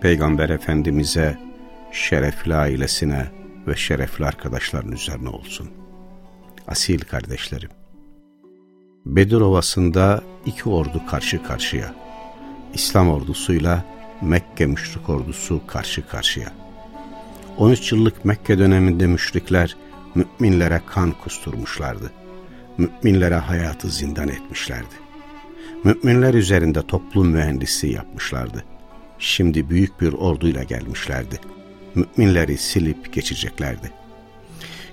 Peygamber Efendimiz'e, şerefli ailesine ve şerefli arkadaşların üzerine olsun. Asil kardeşlerim. Bedir Ovası'nda iki ordu karşı karşıya. İslam ordusuyla Mekke müşrik ordusu karşı karşıya. 13 yıllık Mekke döneminde müşrikler müminlere kan kusturmuşlardı. Müminlere hayatı zindan etmişlerdi. Müminler üzerinde toplum mühendisliği yapmışlardı. Şimdi büyük bir orduyla gelmişlerdi. Müminleri silip geçeceklerdi.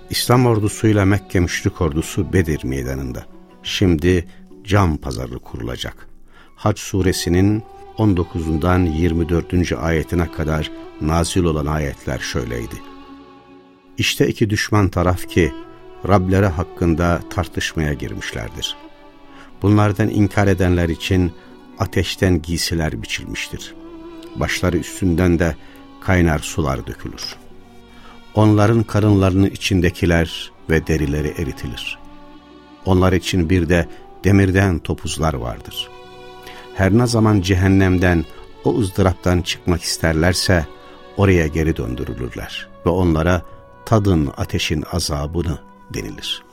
İslam ordusuyla Mekke müşrik ordusu Bedir meydanında. Şimdi cam pazarı kurulacak. Hac suresinin 19'undan 24. ayetine kadar nazil olan ayetler şöyleydi. İşte iki düşman taraf ki Rableri hakkında tartışmaya girmişlerdir. Bunlardan inkar edenler için ateşten giysiler biçilmiştir. Başları üstünden de kaynar sular dökülür. Onların karınlarının içindekiler ve derileri eritilir. Onlar için bir de demirden topuzlar vardır. Her ne zaman cehennemden, o ızdıraptan çıkmak isterlerse oraya geri döndürülürler ve onlara tadın ateşin azabını denilir.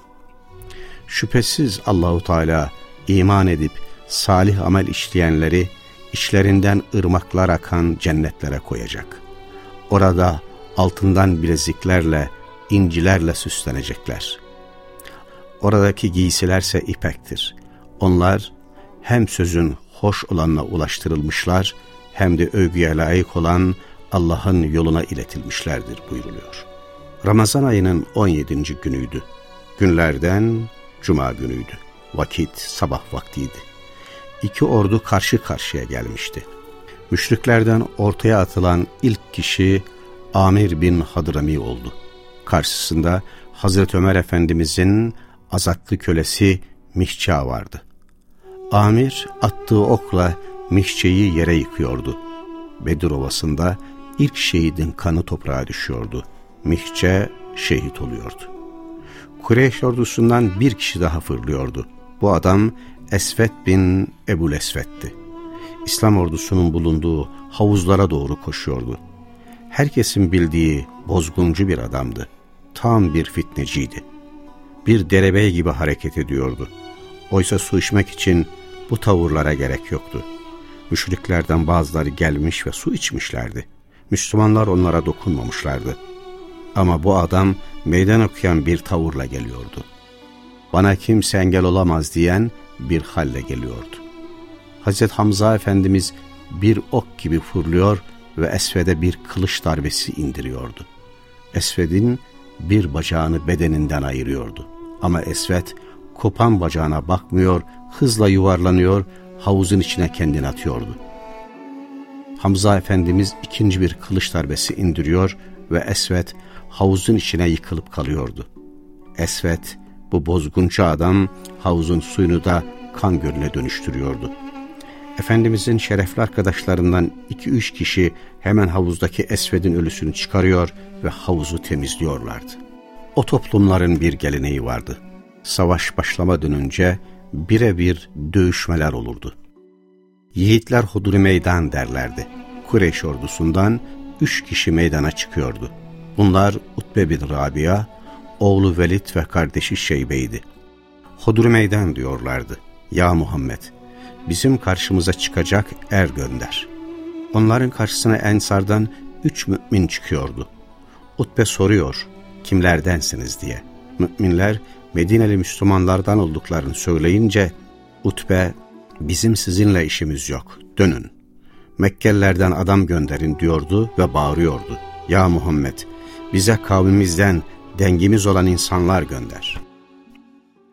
Şüphesiz Allahu Teala iman edip salih amel işleyenleri işlerinden ırmaklar akan cennetlere koyacak. Orada altından bileziklerle, incilerle süslenecekler. Oradaki giysilerse ipektir. Onlar hem sözün hoş olanına ulaştırılmışlar hem de övgüye layık olan Allah'ın yoluna iletilmişlerdir buyuruluyor. Ramazan ayının 17. günüydü. Günlerden cuma günüydü. Vakit sabah vaktiydi. İki ordu karşı karşıya gelmişti. Müşriklerden ortaya atılan ilk kişi Amir bin Hadrami oldu. Karşısında Hazreti Ömer Efendimizin azatlı kölesi Mihça vardı. Amir attığı okla Mihçe'yi yere yıkıyordu. Bedir Ovası'nda ilk şehidin kanı toprağa düşüyordu. Mihçe şehit oluyordu. Kureyş ordusundan bir kişi daha fırlıyordu. Bu adam Esvet bin Ebul Esvet'ti. İslam ordusunun bulunduğu havuzlara doğru koşuyordu. Herkesin bildiği bozguncu bir adamdı. Tam bir fitneciydi. Bir derebey gibi hareket ediyordu. Oysa su içmek için bu tavırlara gerek yoktu. Müşriklerden bazıları gelmiş ve su içmişlerdi. Müslümanlar onlara dokunmamışlardı. Ama bu adam meydan okuyan bir tavırla geliyordu. Bana kimse engel olamaz diyen bir halle geliyordu. Hazreti Hamza Efendimiz bir ok gibi fırlıyor ve Esved'e bir kılıç darbesi indiriyordu. Esved'in bir bacağını bedeninden ayırıyordu. Ama Esved kopan bacağına bakmıyor, hızla yuvarlanıyor, havuzun içine kendini atıyordu. Hamza Efendimiz ikinci bir kılıç darbesi indiriyor ve Esved havuzun içine yıkılıp kalıyordu. Esved, bu bozguncu adam havuzun suyunu da kan gölüne dönüştürüyordu. Efendimizin şerefli arkadaşlarından iki üç kişi hemen havuzdaki Esved'in ölüsünü çıkarıyor ve havuzu temizliyorlardı. O toplumların bir geleneği vardı. Savaş başlamadan önce birebir dövüşmeler olurdu. Yiğitler huduri meydan derlerdi. Kureyş ordusundan üç kişi meydana çıkıyordu. Bunlar Utbe bin Rabia, oğlu Velid ve kardeşi Şeybe'ydi. Hudur meydan diyorlardı. Ya Muhammed, bizim karşımıza çıkacak er gönder. Onların karşısına Ensar'dan üç mümin çıkıyordu. Utbe soruyor, kimlerdensiniz diye. Müminler Medineli Müslümanlardan olduklarını söyleyince, Utbe, bizim sizinle işimiz yok, dönün. Mekkelilerden adam gönderin diyordu ve bağırıyordu. Ya Muhammed, bize kavmimizden dengimiz olan insanlar gönder.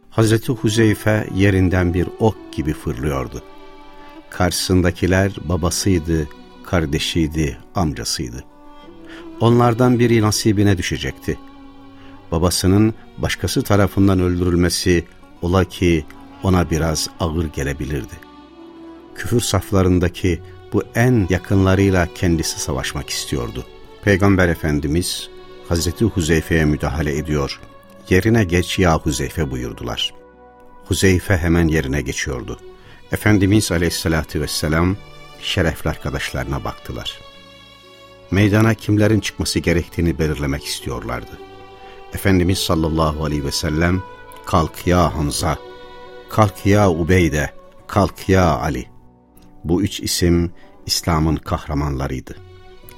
Hazreti Huzeyfe yerinden bir ok gibi fırlıyordu. Karşısındakiler babasıydı, kardeşiydi, amcasıydı. Onlardan biri nasibine düşecekti. Babasının başkası tarafından öldürülmesi ola ki ona biraz ağır gelebilirdi. Küfür saflarındaki bu en yakınlarıyla kendisi savaşmak istiyordu. Peygamber Efendimiz Hazreti Huzeyfe'ye müdahale ediyor. Yerine geç ya Huzeyfe buyurdular. Huzeyfe hemen yerine geçiyordu. Efendimiz Aleyhisselatü Vesselam şerefli arkadaşlarına baktılar. Meydana kimlerin çıkması gerektiğini belirlemek istiyorlardı. Efendimiz sallallahu aleyhi ve sellem kalk ya Hamza, kalk ya Ubeyde, kalk ya Ali. Bu üç isim İslam'ın kahramanlarıydı.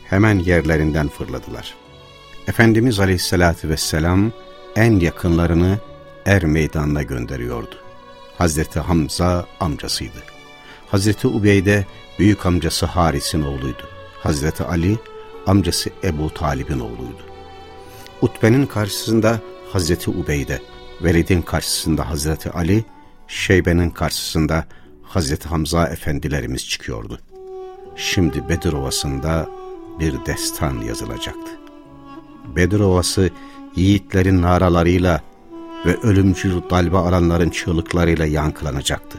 Hemen yerlerinden fırladılar. Efendimiz aleyhissalatü vesselam en yakınlarını er meydanına gönderiyordu. Hazreti Hamza amcasıydı. Hazreti Ubeyde büyük amcası Haris'in oğluydu. Hazreti Ali amcası Ebu Talib'in oğluydu. Utbe'nin karşısında Hazreti Ubeyde, Velid'in karşısında Hazreti Ali, Şeybe'nin karşısında Hazreti Hamza efendilerimiz çıkıyordu. Şimdi Bedir Ovası'nda bir destan yazılacaktı. Bedir Ovası yiğitlerin naralarıyla ve ölümcül dalbe alanların çığlıklarıyla yankılanacaktı.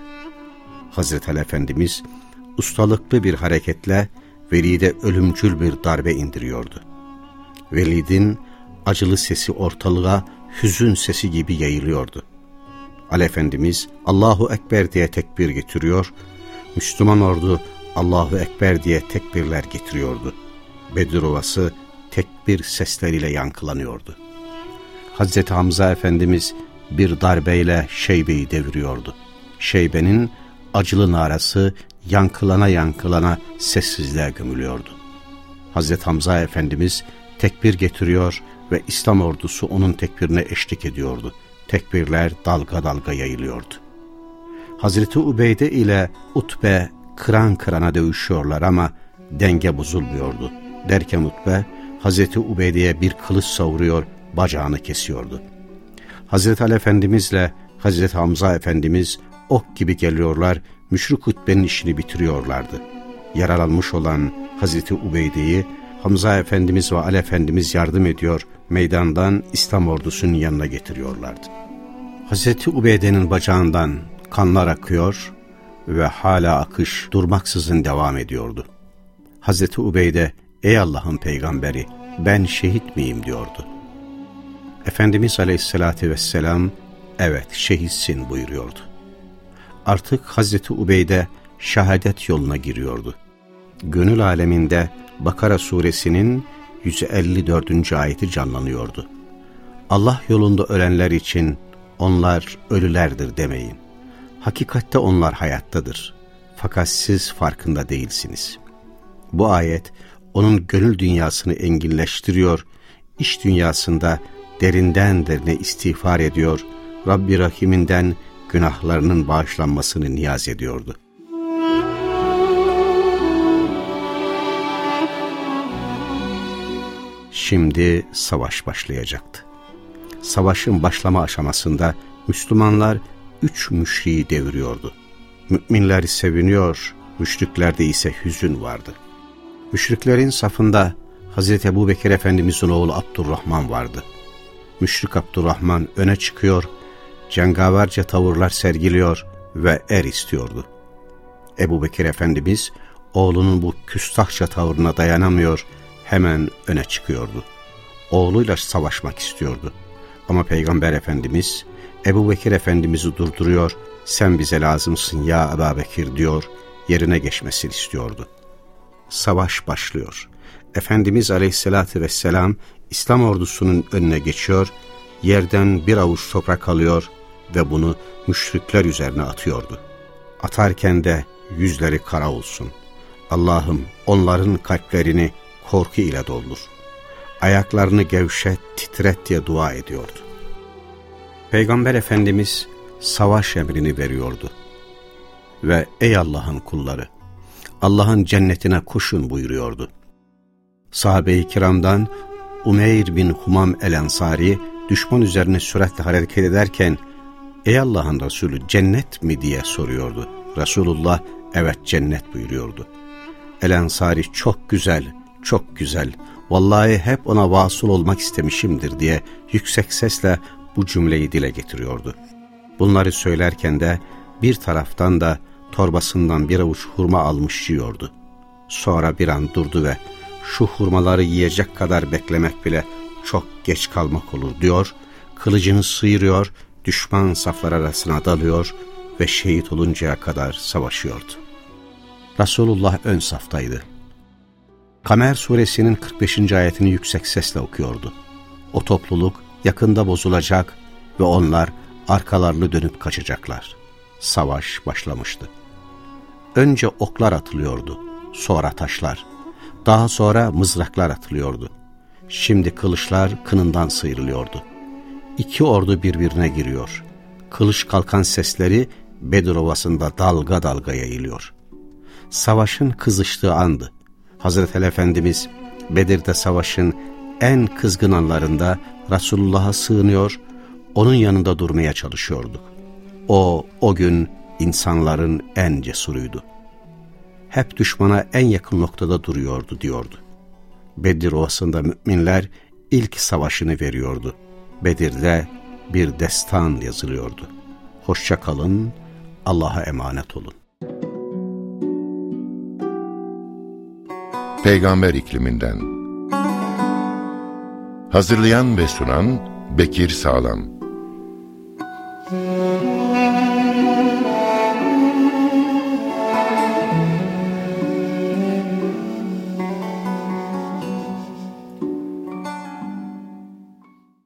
Hazreti Ali Efendimiz ustalıklı bir hareketle Velid'e ölümcül bir darbe indiriyordu. Velid'in acılı sesi ortalığa hüzün sesi gibi yayılıyordu. Ali Efendimiz Allahu Ekber diye tekbir getiriyor, Müslüman ordu Allahu Ekber diye tekbirler getiriyordu. Bedir Ovası tekbir sesleriyle yankılanıyordu. Hazreti Hamza Efendimiz bir darbeyle Şeybe'yi deviriyordu. Şeybe'nin acılı narası yankılana yankılana sessizliğe gömülüyordu. Hazreti Hamza Efendimiz tekbir getiriyor ve İslam ordusu onun tekbirine eşlik ediyordu. Tekbirler dalga dalga yayılıyordu. Hazreti Ubeyde ile Utbe kıran kırana dövüşüyorlar ama denge bozulmuyordu. Derken Utbe Hazreti Ubeyde'ye bir kılıç savuruyor, bacağını kesiyordu. Hazreti Ali Efendimizle Hazreti Hamza Efendimiz ok gibi geliyorlar, müşrik hutbenin işini bitiriyorlardı. Yaralanmış olan Hazreti Ubeyde'yi Hamza Efendimiz ve Ali Efendimiz yardım ediyor, meydandan İslam ordusunun yanına getiriyorlardı. Hazreti Ubeyde'nin bacağından kanlar akıyor ve hala akış durmaksızın devam ediyordu. Hazreti Ubeyde, ey Allah'ın peygamberi ben şehit miyim diyordu. Efendimiz Aleyhisselatü Vesselam, evet şehitsin buyuruyordu. Artık Hazreti Ubeyde şehadet yoluna giriyordu. Gönül aleminde Bakara suresinin 154. ayeti canlanıyordu. Allah yolunda ölenler için onlar ölülerdir demeyin. Hakikatte onlar hayattadır. Fakat siz farkında değilsiniz. Bu ayet onun gönül dünyasını enginleştiriyor, iş dünyasında derinden derine istiğfar ediyor, Rabbi Rahim'inden günahlarının bağışlanmasını niyaz ediyordu. Şimdi savaş başlayacaktı. Savaşın başlama aşamasında Müslümanlar üç müşriyi deviriyordu. Müminler seviniyor, müşriklerde ise hüzün vardı. Müşriklerin safında Hazreti Ebu Bekir Efendimiz'in oğlu Abdurrahman vardı. Müşrik Abdurrahman öne çıkıyor, cengaverce tavırlar sergiliyor ve er istiyordu. Ebu Bekir Efendimiz oğlunun bu küstahça tavrına dayanamıyor, hemen öne çıkıyordu. Oğluyla savaşmak istiyordu. Ama Peygamber Efendimiz Ebu Bekir Efendimiz'i durduruyor, sen bize lazımsın ya Ebu Bekir diyor, yerine geçmesini istiyordu. Savaş başlıyor. Efendimiz Aleyhisselatü Vesselam İslam ordusunun önüne geçiyor, yerden bir avuç toprak alıyor ve bunu müşrikler üzerine atıyordu. Atarken de yüzleri kara olsun. Allah'ım onların kalplerini korku ile doldur. Ayaklarını gevşet, titret diye dua ediyordu. Peygamber Efendimiz savaş emrini veriyordu. Ve ey Allah'ın kulları, Allah'ın cennetine koşun buyuruyordu. Sahabe-i kiramdan Umeyr bin Humam el-Ensari düşman üzerine süratle hareket ederken ''Ey Allah'ın Resulü cennet mi?'' diye soruyordu. Resulullah evet cennet buyuruyordu. El Ensari çok güzel, çok güzel. Vallahi hep ona vasıl olmak istemişimdir diye yüksek sesle bu cümleyi dile getiriyordu. Bunları söylerken de bir taraftan da torbasından bir avuç hurma almış yiyordu. Sonra bir an durdu ve şu hurmaları yiyecek kadar beklemek bile çok geç kalmak olur diyor, kılıcını sıyırıyor, düşman saflar arasına dalıyor ve şehit oluncaya kadar savaşıyordu. Resulullah ön saftaydı. Kamer suresinin 45. ayetini yüksek sesle okuyordu. O topluluk yakında bozulacak ve onlar arkalarını dönüp kaçacaklar. Savaş başlamıştı. Önce oklar atılıyordu, sonra taşlar, daha sonra mızraklar atılıyordu. Şimdi kılıçlar kınından sıyrılıyordu. İki ordu birbirine giriyor. Kılıç kalkan sesleri Bedir Ovası'nda dalga dalga yayılıyor. Savaşın kızıştığı andı. Hazreti Efendimiz Bedir'de savaşın en kızgın anlarında Resulullah'a sığınıyor, onun yanında durmaya çalışıyorduk. O, o gün insanların en cesuruydu. Hep düşmana en yakın noktada duruyordu diyordu. Bedir Ovası'nda müminler ilk savaşını veriyordu. Bedir'de bir destan yazılıyordu. Hoşça kalın, Allah'a emanet olun. Peygamber ikliminden Hazırlayan ve sunan Bekir Sağlam